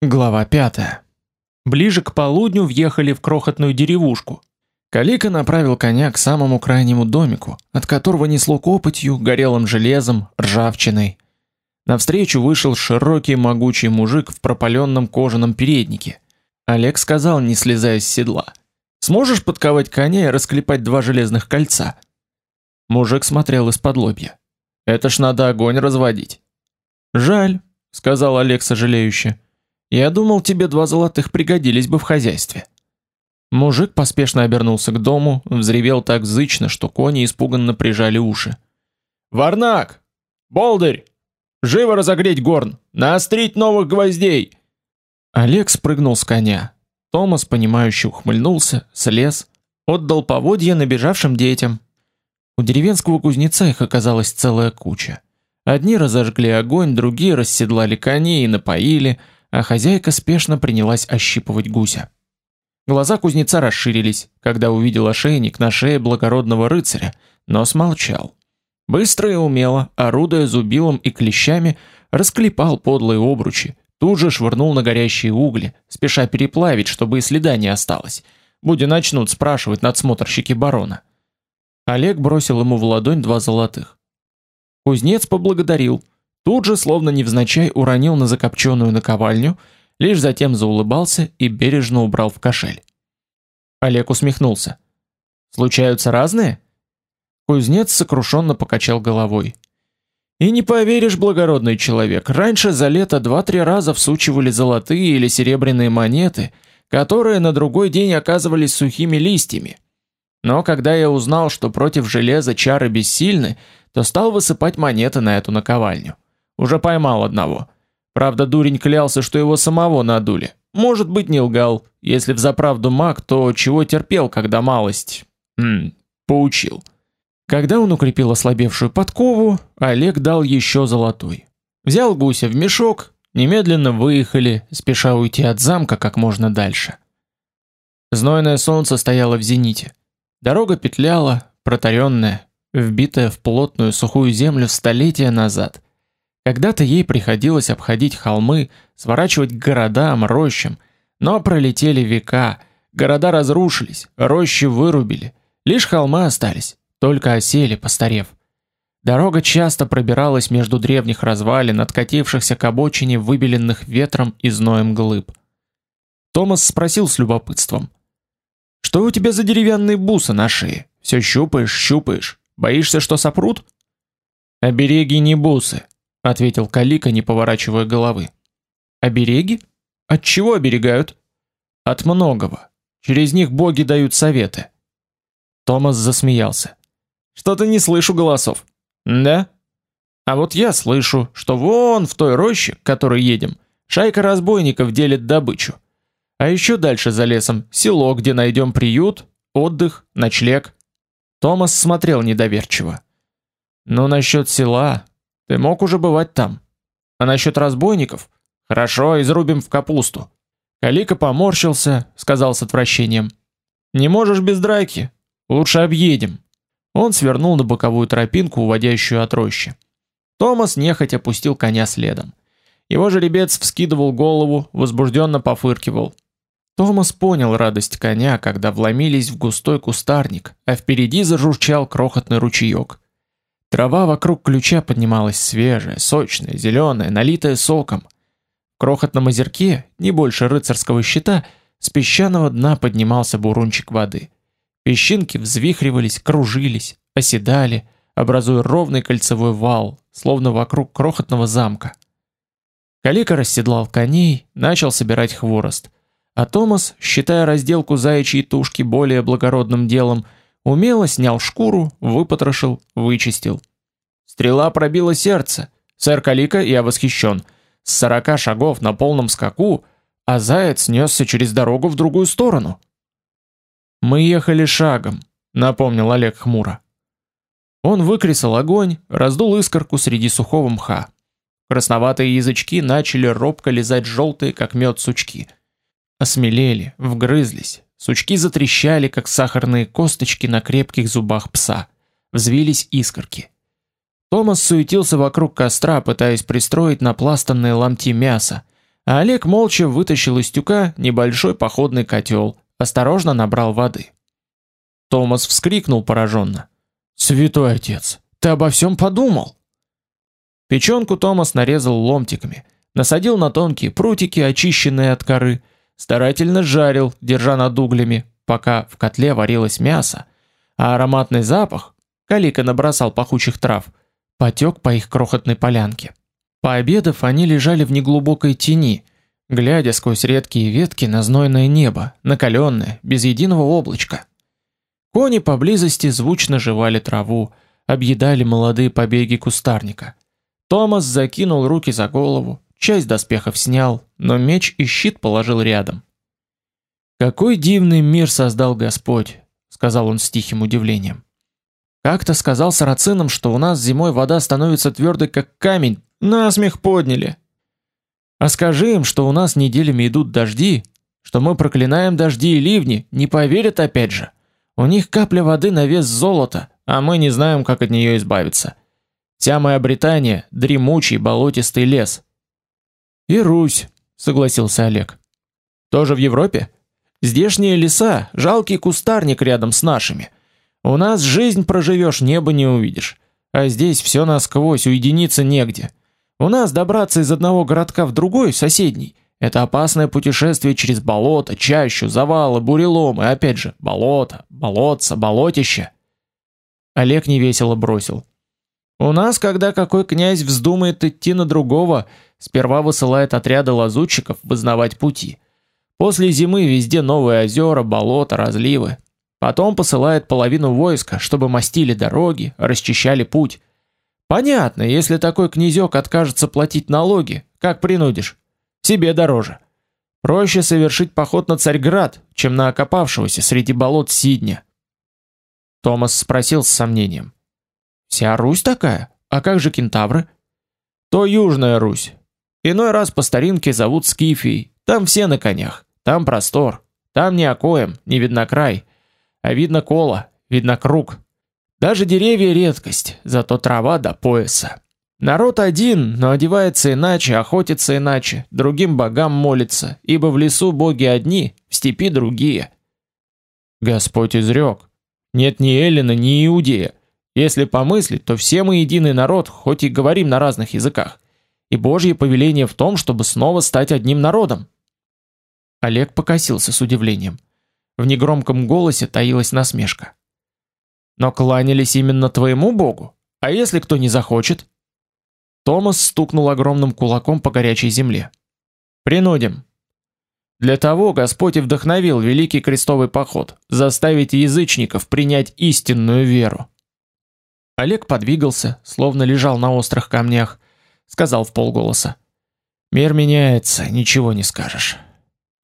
Глава 5. Ближе к полудню въехали в крохотную деревушку. Калика направил коня к самому крайнему домику, от которого несло копотью, горелым железом, ржавчиной. Навстречу вышел широкий могучий мужик в пропаленном кожаном переднике. Олег сказал, не слезая с седла: "Сможешь подковать коня и расклепать два железных кольца?" Мужик смотрел из-под лобья. "Это ж надо огонь разводить". "Жаль", сказал Олег сожалеюще. Я думал, тебе два золотых пригодились бы в хозяйстве. Мужик поспешно обернулся к дому, взревел так зычно, что кони испуганно прижали уши. Варнак! Болдырь! Живо разогреть горн, наострить новых гвоздей. Олег спрыгнул с коня. Томас понимающе ухмыльнулся, слез, отдал поводья набежавшим детям. У деревенского кузнеца их оказалась целая куча. Одни разожгли огонь, другие расседлали коней и напоили, а хозяйка спешно принялась ощипывать гуся. Глаза кузнеца расширились, когда увидел ошейник на шее благородного рыцаря, но смолчал. Быстро и умело, орудуя зубилом и клещами, расклепал подлые обручи, тут же швырнул на горящие угли, спеша переплавить, чтобы и следа не осталось. Будь начнут спрашивать надсмотрщики барона. Олег бросил ему в ладонь два золотых. Кузнец поблагодарил, Тут же, словно невзначай, уронил на закопченную наковальню, лишь затем заулыбался и бережно убрал в кошель. Олег усмехнулся. Случаются разные? Кузнец сокрушенно покачал головой. И не поверишь, благородный человек, раньше за лето два-три раза всучивали золотые или серебряные монеты, которые на другой день оказывались сухими листьями. Но когда я узнал, что против железа чары бессильны, то стал высыпать монеты на эту наковальню. Уже поймал одного. Правда, дурень клялся, что его самого надули. Может быть, не лгал. Если в заправду маг, то чего терпел, когда малость... Хм, поучил. Когда он укрепил ослабевшую подкову, Олег дал еще золотой. Взял гуся в мешок, немедленно выехали, спеша уйти от замка как можно дальше. Знойное солнце стояло в зените. Дорога петляла, протаренная, вбитая в плотную сухую землю столетия назад. Когда-то ей приходилось обходить холмы, сворачивать к городам, рощам, но пролетели века, города разрушились, рощи вырубили, лишь холмы остались, только осели, постарев. Дорога часто пробиралась между древних развалин, откатившихся к обочине выбеленных ветром и зноем глыб. Томас спросил с любопытством: "Что у тебя за деревянные бусы на шее? Все щупаешь, щупаешь. Боишься, что сопрут?" "Обереги не бусы", ответил Калика, не поворачивая головы. Обереги? От чего оберегают? От многого. Через них боги дают советы. Томас засмеялся. Что-то не слышу голосов. Да? А вот я слышу, что вон в той роще, к которой едем, шайка разбойников делит добычу. А еще дальше за лесом село, где найдем приют, отдых, ночлег. Томас смотрел недоверчиво. Но «Ну, насчет села ты мог уже бывать там. А насчет разбойников? Хорошо, изрубим в капусту. Калика поморщился, сказал с отвращением: "Не можешь без драки. Лучше объедем". Он свернул на боковую тропинку, уводящую от рощи. Томас нехотя опустил коня следом. Его жеребец вскидывал голову, возбужденно пофыркивал. Томас понял радость коня, когда вломились в густой кустарник, а впереди зажурчал крохотный ручеек. Трава вокруг ключа поднималась свежая, сочная, зеленая, налитая соком. В озерке, не больше рыцарского щита, с песчаного дна поднимался бурунчик воды. Песчинки взвихривались, кружились, оседали, образуя ровный кольцевой вал, словно вокруг крохотного замка. Калика расседлал коней, начал собирать хворост, а Томас, считая разделку заячьей тушки более благородным делом, Умело снял шкуру, выпотрошил, вычистил. Стрела пробила сердце. Сэр Калика, я восхищен. С сорока шагов на полном скаку, а заяц несся через дорогу в другую сторону. Мы ехали шагом, напомнил Олег хмуро. Он выкресал огонь, раздул искорку среди сухого мха. Красноватые язычки начали робко лизать желтые, как мед, сучки. Осмелели, вгрызлись, Сучки затрещали, как сахарные косточки на крепких зубах пса. Взвились искорки. Томас суетился вокруг костра, пытаясь пристроить напластанные ломти мяса, А Олег молча вытащил из тюка небольшой походный котел, осторожно набрал воды. Томас вскрикнул пораженно. «Святой отец, ты обо всем подумал?» Печенку Томас нарезал ломтиками, насадил на тонкие прутики, очищенные от коры, старательно жарил, держа над углями, пока в котле варилось мясо, а ароматный запах, Калика набросал пахучих трав, потек по их крохотной полянке. Пообедав, они лежали в неглубокой тени, глядя сквозь редкие ветки на знойное небо, накаленное, без единого облачка. Кони поблизости звучно жевали траву, объедали молодые побеги кустарника. Томас закинул руки за голову, часть доспехов снял, но меч и щит положил рядом. Какой дивный мир создал Господь, сказал он с тихим удивлением. Как-то сказал сарацинам, что у нас зимой вода становится твердой как камень. Насмех подняли. А скажи им, что у нас неделями идут дожди, что мы проклинаем дожди и ливни, не поверят опять же. У них капля воды на вес золота, а мы не знаем, как от нее избавиться. Вся моя Британия дремучий болотистый лес. И Русь, согласился Олег. Тоже в Европе? Здешние леса жалкий кустарник рядом с нашими. У нас жизнь проживешь, небо не увидишь. А здесь все насквозь, уединиться негде. У нас добраться из одного городка в другой, соседний, это опасное путешествие через болото, чащу, завалы, буреломы, опять же, болото, болотца, болотище. Олег невесело бросил: "У нас, когда какой князь вздумает идти на другого, сперва высылает отряды лазутчиков вызнавать пути. После зимы везде новые озера, болота, разливы. Потом посылает половину войска, чтобы мостили дороги, расчищали путь. Понятно, если такой князёк откажется платить налоги, как принудишь? Себе дороже. Проще совершить поход на Царьград, чем на окопавшегося среди болот Сидня. Томас спросил с сомнением: "Вся Русь такая? А как же кентавры?" "То Южная Русь. Иной раз по старинке зовут Скифией. Там все на конях, там простор, там ни окоем, не видно край, а видно коло, видно круг. Даже деревья редкость, зато трава до пояса. Народ один, но одевается иначе, охотится иначе, другим богам молится, ибо в лесу боги одни, в степи другие. Господь изрек: нет ни эллина, ни иудея. Если помыслить, то все мы единый народ, хоть и говорим на разных языках. И Божье повеление в том, чтобы снова стать одним народом. Олег покосился с удивлением. В негромком голосе таилась насмешка. Но кланялись именно твоему богу? А если кто не захочет? Томас стукнул огромным кулаком по горячей земле. Принудим. Для того Господь и вдохновил великий крестовый поход заставить язычников принять истинную веру. Олег подвигался, словно лежал на острых камнях, сказал в полголоса: "Мир меняется, ничего не скажешь.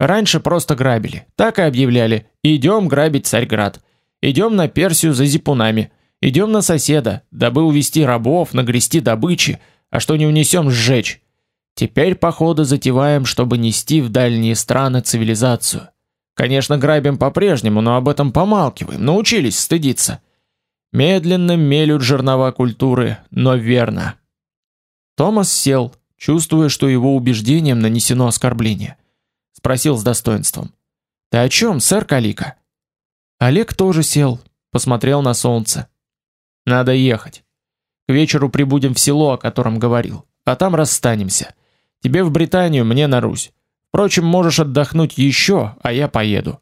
Раньше просто грабили, так и объявляли: идем грабить Царьград, идем на Персию за зипунами, идем на соседа, дабы увести рабов, нагрести добычи, а что не унесем сжечь. Теперь походы затеваем, чтобы нести в дальние страны цивилизацию. Конечно, грабим по-прежнему, но об этом помалкиваем, научились стыдиться. Медленно мелют жернова культуры, но верно. Томас сел, чувствуя, что его убеждениям нанесено оскорбление. Спросил с достоинством: "Ты о чем, сэр Калика?" Олег тоже сел, посмотрел на солнце. "Надо ехать. К вечеру прибудем в село, о котором говорил, а там расстанемся. Тебе в Британию, мне на Русь. Впрочем, можешь отдохнуть еще, а я поеду.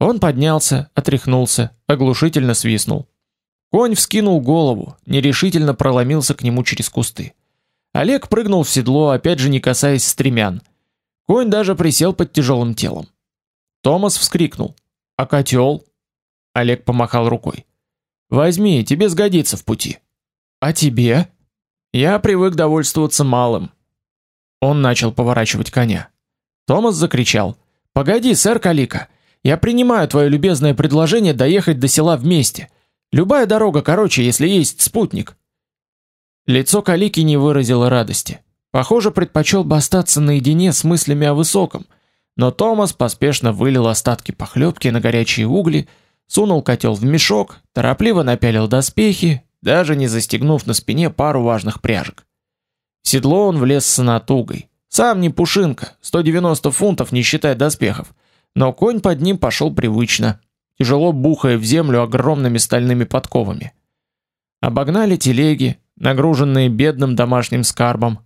Он поднялся, отряхнулся, оглушительно свистнул. Конь вскинул голову, нерешительно проломился к нему через кусты. Олег прыгнул в седло, опять же не касаясь стремян. Конь даже присел под тяжелым телом. Томас вскрикнул: "А котел?» Олег помахал рукой. "Возьми, тебе сгодится в пути". А тебе? Я привык довольствоваться малым. Он начал поворачивать коня. Томас закричал: "Погоди, сэр Калика, я принимаю твое любезное предложение доехать до села вместе. Любая дорога короче, если есть спутник". Лицо Калики не выразило радости. Похоже, предпочел бы остаться наедине с мыслями о высоком. Но Томас поспешно вылил остатки похлебки на горячие угли, сунул котел в мешок, торопливо напялил доспехи даже не застегнув на спине пару важных пряжек. В седло он влез с натугой, Сам не пушинка, 190 фунтов, не считая доспехов. Но конь под ним пошел привычно, тяжело бухая в землю огромными стальными подковами. Обогнали телеги, нагруженные бедным домашним скарбом.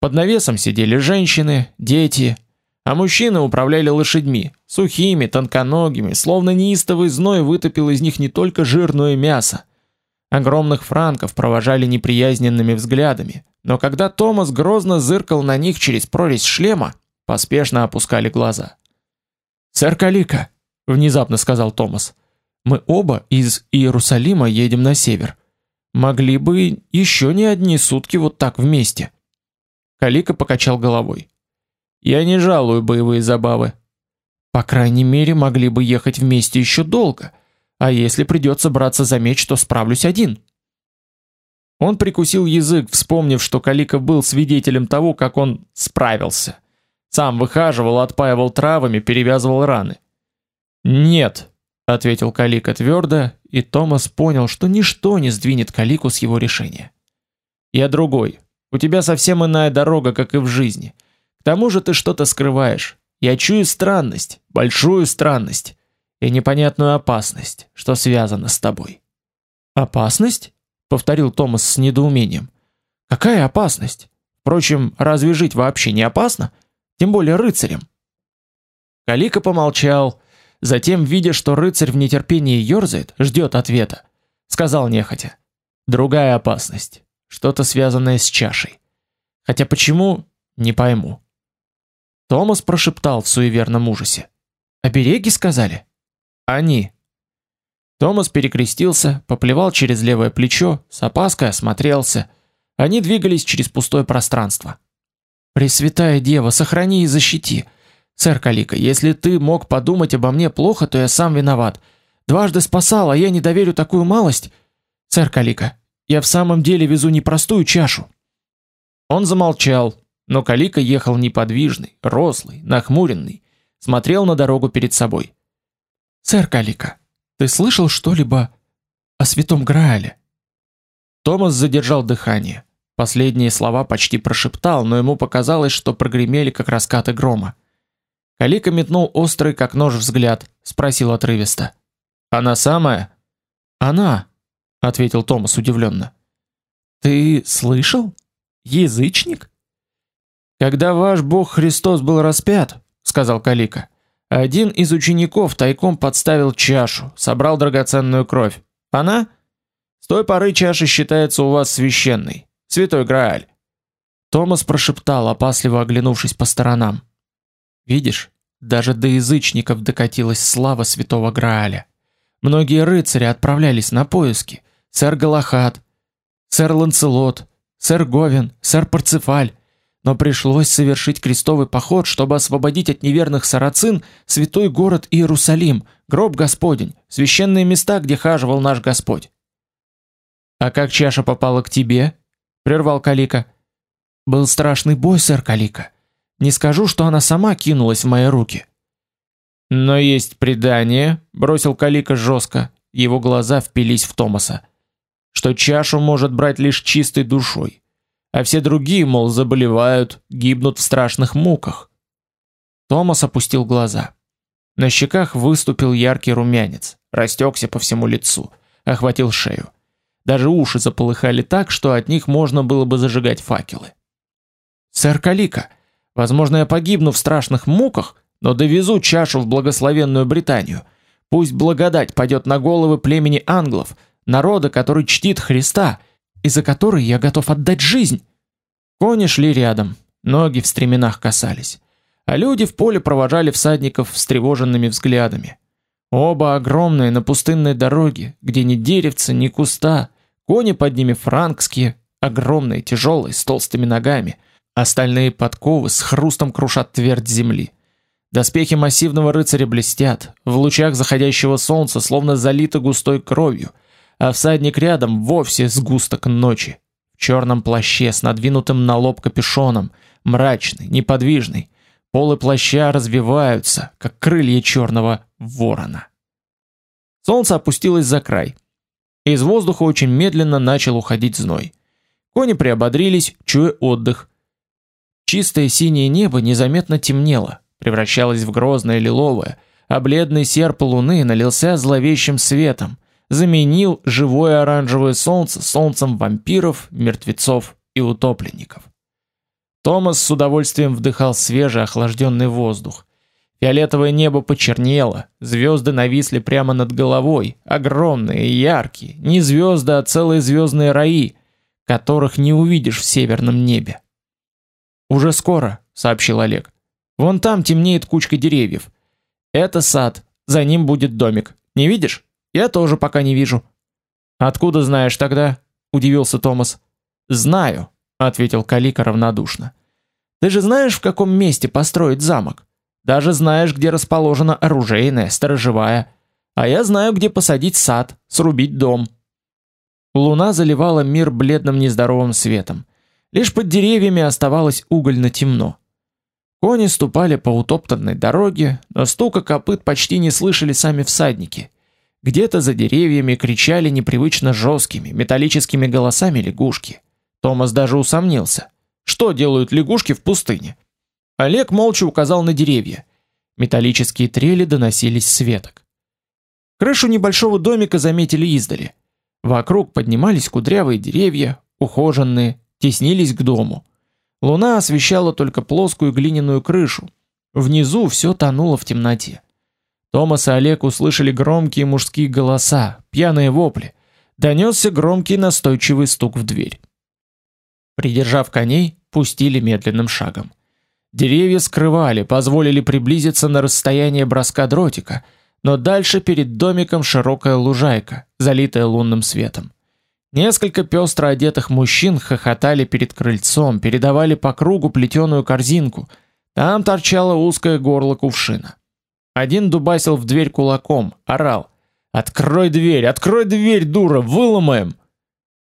Под навесом сидели женщины, дети, а мужчины управляли лошадьми, сухими, тонконогими, словно неистовый зной вытопил из них не только жирное мясо. Огромных франков провожали неприязненными взглядами, но когда Томас грозно зыркал на них через прорезь шлема, поспешно опускали глаза. «Сэр Калика», — внезапно сказал Томас, — «мы оба из Иерусалима едем на север. Могли бы еще не одни сутки вот так вместе». Калика покачал головой. «Я не жалую боевые забавы. По крайней мере, могли бы ехать вместе еще долго, а если придется браться за меч, то справлюсь один». Он прикусил язык, вспомнив, что Калика был свидетелем того, как он справился. Сам выхаживал, отпаивал травами, перевязывал раны. "Нет", ответил Калика твердо, и Томас понял, что ничто не сдвинет Калику с его решения. "Я другой. У тебя совсем иная дорога, как и в жизни. К тому же ты что-то скрываешь. Я чую странность, большую странность и непонятную опасность, что связано с тобой". "Опасность?" повторил Томас с недоумением. Какая опасность? Впрочем, разве жить вообще не опасно, тем более рыцарем? Калика помолчал, затем, видя, что рыцарь в нетерпении ерзает, ждет ответа, сказал нехотя: "Другая опасность, что-то связанное с чашей. Хотя почему, не пойму". Томас прошептал в суеверном ужасе: "Обереги сказали?" "Они", Томас перекрестился, поплевал через левое плечо, с опаской осмотрелся. Они двигались через пустое пространство. Пресвятая Дева, сохрани и защити. Сэр Калика, если ты мог подумать обо мне плохо, то я сам виноват. Дважды спасал, а я не доверю такую малость. Сэр Калика, я в самом деле везу непростую чашу. Он замолчал, но Калика ехал неподвижный, рослый, нахмуренный, смотрел на дорогу перед собой. Сэр Калика, ты слышал что-либо о Святом Граале? Томас задержал дыхание. Последние слова почти прошептал, но ему показалось, что прогремели как раскаты грома. Калика метнул острый как нож взгляд, спросил отрывисто: "Она самая?" "Она", ответил Томас удивленно. "Ты слышал? Язычник?" "Когда ваш Бог Христос был распят", сказал Калика. Один из учеников тайком подставил чашу, собрал драгоценную кровь. Она? С той поры чаша считается у вас священной. Святой Грааль. Томас прошептал, опасливо оглянувшись по сторонам. Видишь, даже до язычников докатилась слава Святого Грааля. Многие рыцари отправлялись на поиски. Сэр Галахад, сэр Ланцелот, сэр Говен, сэр Парцефаль но пришлось совершить крестовый поход, чтобы освободить от неверных сарацин святой город Иерусалим, гроб Господень, священные места, где хаживал наш Господь. А как чаша попала к тебе? прервал Калика. Был страшный бой, сэр Калика. Не скажу, что она сама кинулась в мои руки. Но есть предание, бросил Калика жестко. Его глаза впились в Томаса, что чашу может брать лишь чистой душой а все другие, мол, заболевают, гибнут в страшных муках. Томас опустил глаза. На щеках выступил яркий румянец, растекся по всему лицу, охватил шею. Даже уши заполыхали так, что от них можно было бы зажигать факелы. Сэр Калика, возможно, я погибну в страшных муках, но довезу чашу в благословенную Британию. Пусть благодать падет на головы племени англов, народа, который чтит Христа и за который я готов отдать жизнь. Кони шли рядом, ноги в стременах касались, а люди в поле провожали всадников встревоженными взглядами. Оба огромные на пустынной дороге, где ни деревца, ни куста, кони под ними франкские, огромные, тяжелые, с толстыми ногами, остальные подковы с хрустом крушат твердь земли. Доспехи массивного рыцаря блестят, в лучах заходящего солнца словно залиты густой кровью, а всадник рядом вовсе сгусток ночи. В черном плаще с надвинутым на лоб капюшоном, мрачный, неподвижный. Полы плаща развиваются, как крылья черного ворона. Солнце опустилось за край. Из воздуха очень медленно начал уходить зной. Кони приободрились, чуя отдых. Чистое синее небо незаметно темнело, превращалось в грозное лиловое, а бледный серп луны налился зловещим светом, заменил живое оранжевое солнце солнцем вампиров, мертвецов и утопленников. Томас с удовольствием вдыхал свежий охлажденный воздух. Фиолетовое небо почернело, звезды нависли прямо над головой, огромные и яркие, не звезды, а целые звездные раи, которых не увидишь в северном небе. Уже скоро, сообщил Олег. Вон там темнеет кучка деревьев. Это сад, за ним будет домик. Не видишь? Я тоже пока не вижу. Откуда знаешь тогда? удивился Томас. Знаю, ответил Калика равнодушно. Ты же знаешь, в каком месте построить замок? Даже знаешь, где расположена оружейная, сторожевая. А я знаю, где посадить сад, срубить дом. Луна заливала мир бледным нездоровым светом. Лишь под деревьями оставалось угольно темно. Кони ступали по утоптанной дороге, но стука копыт почти не слышали сами всадники. Где-то за деревьями кричали непривычно жесткими, металлическими голосами лягушки. Томас даже усомнился, что делают лягушки в пустыне. Олег молча указал на деревья. Металлические трели доносились с веток. Крышу небольшого домика заметили издали. Вокруг поднимались кудрявые деревья, ухоженные, теснились к дому. Луна освещала только плоскую глиняную крышу. Внизу все тонуло в темноте. Томас и Олег услышали громкие мужские голоса, пьяные вопли. Донесся громкий настойчивый стук в дверь. Придержав коней, пустили медленным шагом. Деревья скрывали, позволили приблизиться на расстояние броска дротика — но дальше перед домиком широкая лужайка, залитая лунным светом. Несколько пестро одетых мужчин хохотали перед крыльцом, передавали по кругу плетеную корзинку. Там торчало узкое горло кувшина. Один дубасил в дверь кулаком, орал: "Открой дверь, открой дверь, дура, выломаем!"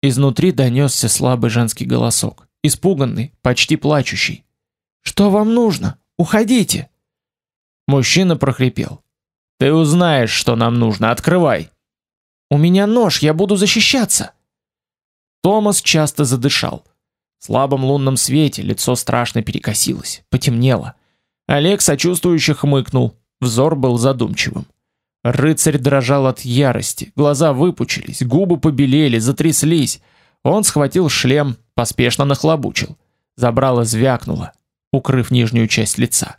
Изнутри донесся слабый женский голосок, испуганный, почти плачущий. "Что вам нужно? Уходите!" Мужчина прохрипел: ты узнаешь, что нам нужно, открывай. У меня нож, я буду защищаться. Томас часто задышал. В слабом лунном свете лицо страшно перекосилось, потемнело. Олег сочувствующе хмыкнул, взор был задумчивым. Рыцарь дрожал от ярости, глаза выпучились, губы побелели, затряслись. Он схватил шлем, поспешно нахлобучил. Забрало звякнуло, укрыв нижнюю часть лица.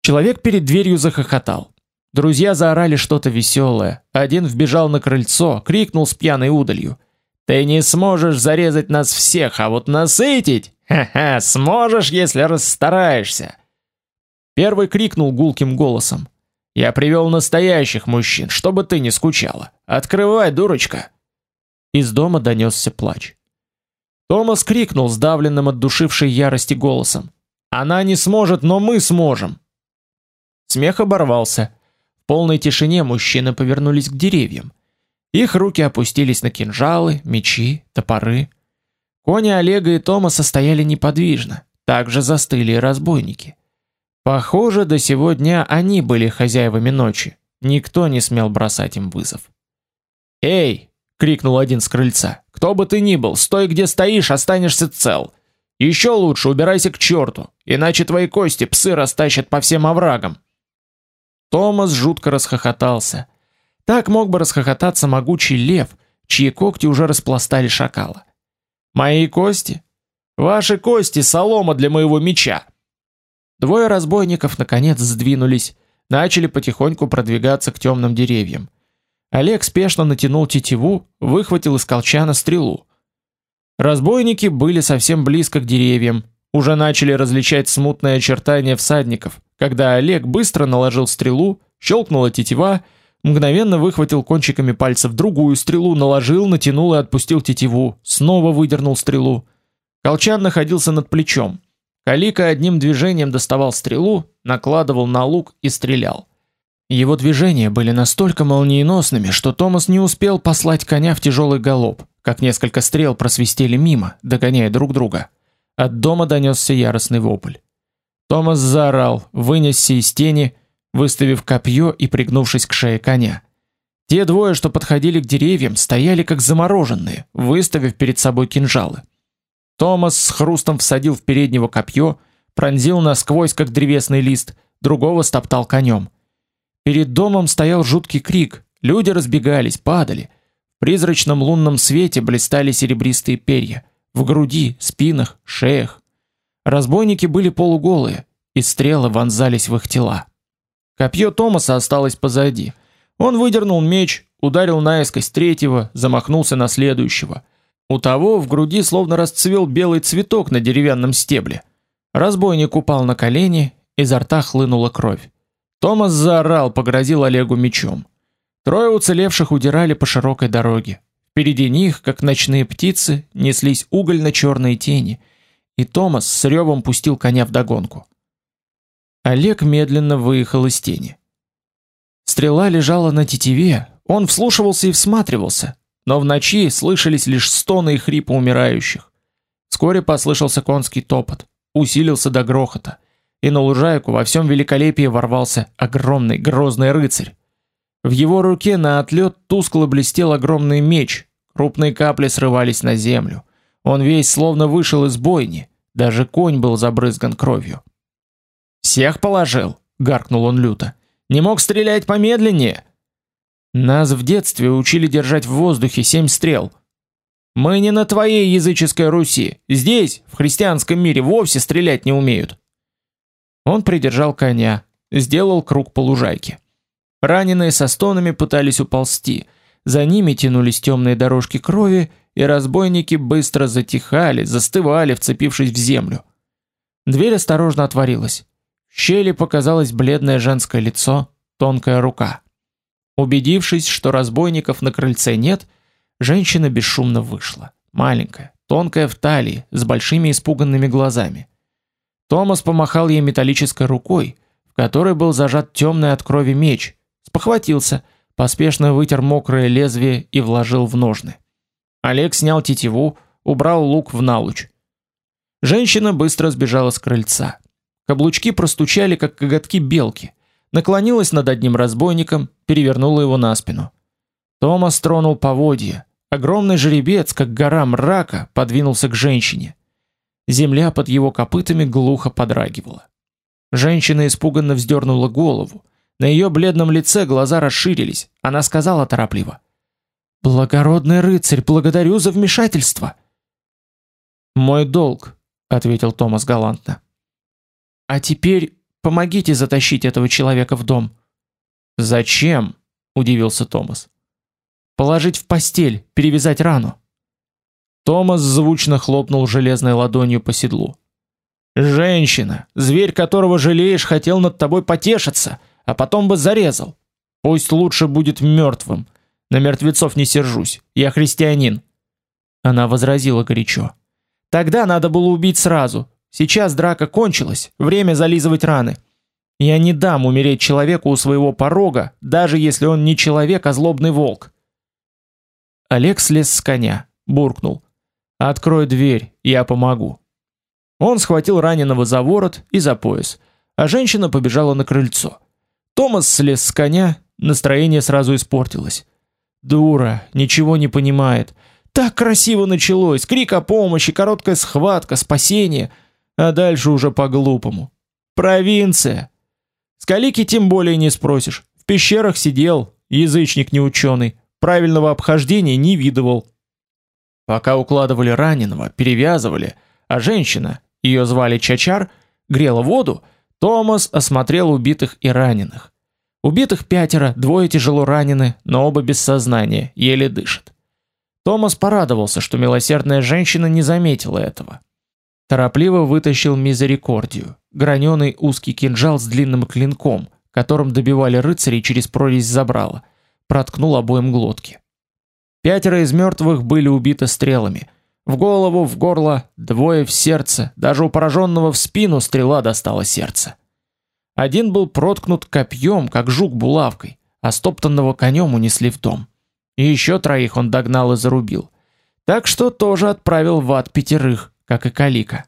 Человек перед дверью захохотал. Друзья заорали что-то веселое. Один вбежал на крыльцо, крикнул с пьяной удалью: "Ты не сможешь зарезать нас всех, а вот насытить? Ха-ха, сможешь, если расстараешься". Первый крикнул гулким голосом: "Я привел настоящих мужчин, чтобы ты не скучала. Открывай, дурочка". Из дома донесся плач. Томас крикнул сдавленным от душившей ярости голосом: "Она не сможет, но мы сможем". Смех оборвался. В полной тишине мужчины повернулись к деревьям. Их руки опустились на кинжалы, мечи, топоры. Кони Олега и Тома стояли неподвижно, также застыли и разбойники. Похоже, до сего дня они были хозяевами ночи. Никто не смел бросать им вызов. "Эй!" крикнул один с крыльца. "Кто бы ты ни был, стой где стоишь, останешься цел. Еще лучше убирайся к черту, иначе твои кости псы растащат по всем оврагам". Томас жутко расхохотался. Так мог бы расхохотаться могучий лев, чьи когти уже распластали шакала. Мои кости? Ваши кости солома для моего меча. Двое разбойников наконец сдвинулись, начали потихоньку продвигаться к темным деревьям. Олег спешно натянул тетиву, выхватил из колчана стрелу. Разбойники были совсем близко к деревьям, уже начали различать смутные очертания всадников, когда Олег быстро наложил стрелу, щелкнула тетива, мгновенно выхватил кончиками пальцев другую стрелу, наложил, натянул и отпустил тетиву, снова выдернул стрелу. Колчан находился над плечом. Калика одним движением доставал стрелу, накладывал на лук и стрелял. Его движения были настолько молниеносными, что Томас не успел послать коня в тяжелый галоп, как несколько стрел просвистели мимо, догоняя друг друга. От дома донесся яростный вопль. Томас заорал, вынесся из тени, выставив копье и пригнувшись к шее коня. Те двое, что подходили к деревьям, стояли как замороженные, выставив перед собой кинжалы. Томас с хрустом всадил в переднего копье, пронзил насквозь как древесный лист, другого стоптал конем. Перед домом стоял жуткий крик, люди разбегались, падали. В призрачном лунном свете блистали серебристые перья, в груди, спинах, шеях. Разбойники были полуголые, и стрелы вонзались в их тела. Копье Томаса осталось позади. Он выдернул меч, ударил наискось третьего, замахнулся на следующего. У того в груди словно расцвел белый цветок на деревянном стебле. Разбойник упал на колени, изо рта хлынула кровь. Томас заорал, погрозил Олегу мечом. Трое уцелевших удирали по широкой дороге. Впереди них, как ночные птицы, неслись угольно-черные тени, и Томас с ревом пустил коня в догонку. Олег медленно выехал из тени. Стрела лежала на тетиве, он вслушивался и всматривался, но в ночи слышались лишь стоны и хрипы умирающих. Вскоре послышался конский топот, усилился до грохота, и на лужайку во всем великолепии ворвался огромный грозный рыцарь. В его руке на отлет тускло блестел огромный меч, крупные капли срывались на землю. Он весь словно вышел из бойни, даже конь был забрызган кровью. «Всех положил?» — гаркнул он люто. «Не мог стрелять помедленнее?» «Нас в детстве учили держать в воздухе семь стрел». «Мы не на твоей языческой Руси. Здесь, в христианском мире, вовсе стрелять не умеют». Он придержал коня, сделал круг по лужайке. Раненые со стонами пытались уползти. За ними тянулись темные дорожки крови, и разбойники быстро затихали, застывали, вцепившись в землю. Дверь осторожно отворилась. В щели показалось бледное женское лицо, тонкая рука. Убедившись, что разбойников на крыльце нет, женщина бесшумно вышла. Маленькая, тонкая в талии, с большими испуганными глазами. Томас помахал ей металлической рукой, в которой был зажат темный от крови меч, Спохватился, поспешно вытер мокрое лезвие и вложил в ножны. Олег снял тетиву, убрал лук в налуч. Женщина быстро сбежала с крыльца. Каблучки простучали, как коготки белки. Наклонилась над одним разбойником, перевернула его на спину. Томас тронул поводья. Огромный жеребец, как гора мрака, подвинулся к женщине. Земля под его копытами глухо подрагивала. Женщина испуганно вздернула голову. На ее бледном лице глаза расширились. Она сказала торопливо: "Благородный рыцарь, благодарю за вмешательство". "Мой долг", ответил Томас галантно. "А теперь помогите затащить этого человека в дом". "Зачем?" удивился Томас. "Положить в постель, перевязать рану". Томас звучно хлопнул железной ладонью по седлу. Женщина, зверь которого жалеешь, хотел над тобой потешиться а потом бы зарезал. Пусть лучше будет мертвым. На мертвецов не сержусь. Я христианин. Она возразила горячо. Тогда надо было убить сразу. Сейчас драка кончилась, время зализывать раны. Я не дам умереть человеку у своего порога, даже если он не человек, а злобный волк. Олег слез с коня, буркнул: "Открой дверь, я помогу". Он схватил раненого за ворот и за пояс, а женщина побежала на крыльцо. Томас слез с коня, настроение сразу испортилось. Дура, ничего не понимает. Так красиво началось, крик о помощи, короткая схватка, спасение, а дальше уже по-глупому. Провинция. С Калики тем более не спросишь. В пещерах сидел, язычник неученый, правильного обхождения не видывал. Пока укладывали раненого, перевязывали, а женщина, ее звали Чачар, грела воду, Томас осмотрел убитых и раненых. Убитых пятеро, двое тяжело ранены, но оба без сознания, еле дышат. Томас порадовался, что милосердная женщина не заметила этого. Торопливо вытащил мизерикордию, граненый узкий кинжал с длинным клинком, которым добивали рыцарей через прорезь забрала, проткнул обоим глотки. Пятеро из мертвых были убиты стрелами. В голову, в горло, двое в сердце, даже у пораженного в спину стрела достала сердце. Один был проткнут копьем, как жук булавкой, а стоптанного конем унесли в дом. И еще троих он догнал и зарубил. Так что тоже отправил в ад пятерых, как и Калика.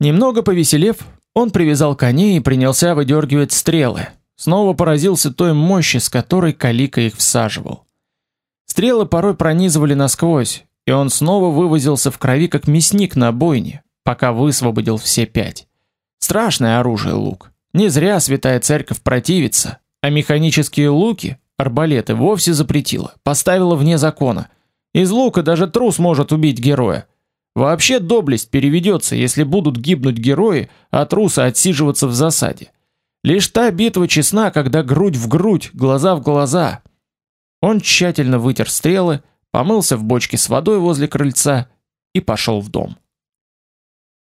Немного повеселев, он привязал коней и принялся выдергивать стрелы. Снова поразился той мощи, с которой Калика их всаживал. Стрелы порой пронизывали насквозь, и он снова вывозился в крови как мясник на бойне, пока высвободил все пять. Страшное оружие лук. Не зря святая церковь противится, а механические луки, арбалеты вовсе запретила, поставила вне закона. Из лука даже трус может убить героя. Вообще доблесть переведется, если будут гибнуть герои, а трусы отсиживаться в засаде. Лишь та битва честна, когда грудь в грудь, глаза в глаза. Он тщательно вытер стрелы, помылся в бочке с водой возле крыльца и пошел в дом.